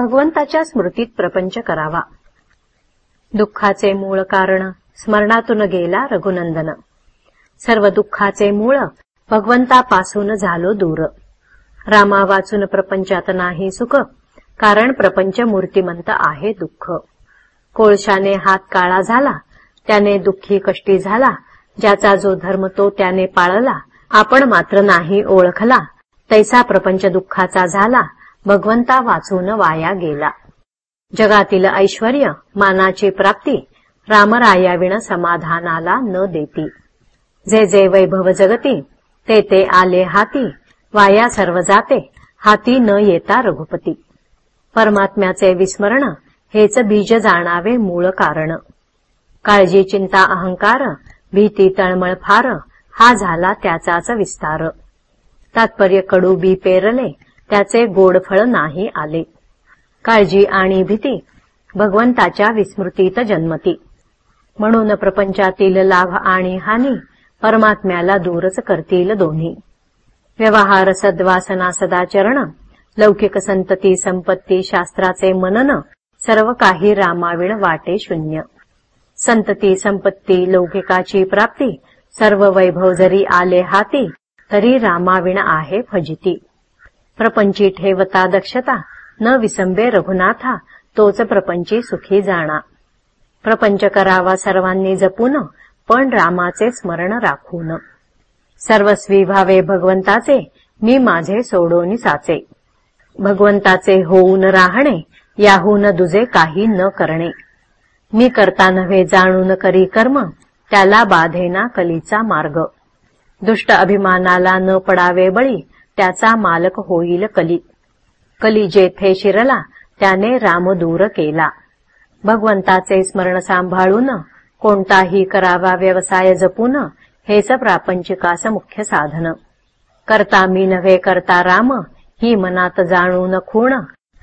भगवंताच्या स्मृतीत प्रपंच करावा. दुःखाचे मूळ कारण स्मरणातून गेला रघुनंदन. सर्व दुःखाचे मूळ भगवंतापासून झालो दूर. रामा वाचून प्रपंचात नाही सुख कारण प्रपंच मूर्तिमंत आहे दुःख. कोळशाने हात काळा झाला त्याने दुःखी कष्टी झाला ज्याचा जो धर्म तो त्याने पाळला आपण मात्र नाही ओळखला तैसा प्रपंच दुःखाचा झाला भगवंता वाचून वाया गेला. जगातील ऐश्वर मानाची प्राप्ती रामरायाविण समाधानाला न देती. जे जे वैभव जगती ते ते आले हाती वाया सर्व जाते हाती न येता रघुपती. परमात्म्याचे विस्मरण हेच बीज जाणावे मूळ कारण. काळजी चिंता अहंकार भीती तळमळ फार हा झाला त्याचाच विस्तार. तात्पर्य कडू बी पेरले त्याचे गोडफळ नाही आले. काळजी आणि भीती भगवंताच्या विस्मृतीत जन्मती. म्हणून प्रपंचातील लाभ आणि हानी परमात्म्याला दूरच करतील दोन्ही. व्यवहार सद्वासना सदाचरण लौकिक संतती संपत्ती शास्त्राचे मनन सर्व काही रामाविण वाटे शून्य. संतती संपत्ती लौकिकाची प्राप्ती सर्व वैभव जरी आले हाती तरी रामाविण आहे फजिती. प्रपंची ठेवता दक्षता न विसंबे रघुनाथा तोच प्रपंची सुखी जाणा. प्रपंच करावा सर्वांनी जपून पण रामाचे स्मरण राखून. सर्वस्वी भावे भगवंताचे मी माझे सोडोनी साचे. भगवंताचे होऊन राहणे याहून दुजे काही न करणे. मी करता नव्हे जाणून करी कर्म त्याला बाधेना कलीचा मार्ग. दुष्ट अभिमानाला न पडावे बळी त्याचा मालक होईल कली. कली जेथे शिरला त्याने राम दूर केला. भगवंताचे स्मरण सांभाळून कोणताही करावा व्यवसाय जपून हेच प्रापंचिकास मुख्य साधन. करता मी नव्हे करता राम ही मनात जाणून खूण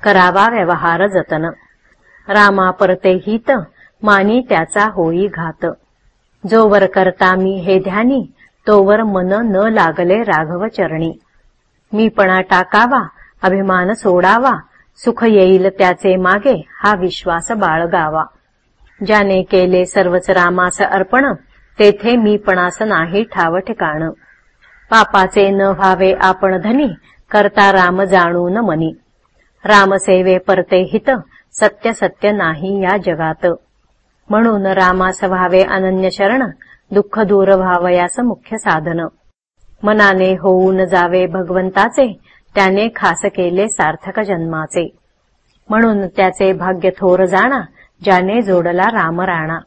करावा व्यवहार जतन. रामा परते हित मानी त्याचा होई घात. जोवर करता मी हे ध्यानी तोवर मन न लागले राघव चरणी. मीपणा टाकावा अभिमान सोडावा सुख येईल त्याचे मागे हा विश्वास बाळगावा. ज्याने केले सर्वच रामास अर्पण तेथे मीपणास नाही ठाव ठिकाण. पापाचे न व्हावे आपण धनी करता राम जाणून मनी. रामसेवे परते हित सत्य सत्य नाही या जगात. म्हणून रामास व्हावे अनन्य शरण दुःख दूर व्हावयास मुख्य साधन. मनाने होऊन जावे भगवंताचे त्याने खास केले सार्थक जन्माचे. म्हणून त्याचे भाग्य थोर जाणा ज्याने जोडला राम राणा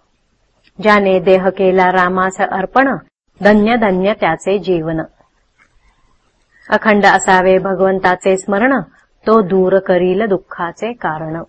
ज्याने देह केला रामास अर्पण धन्य धन्य त्याचे जीवन. अखंड असावे भगवंताचे स्मरण तो दूर करील दुःखाचे कारण.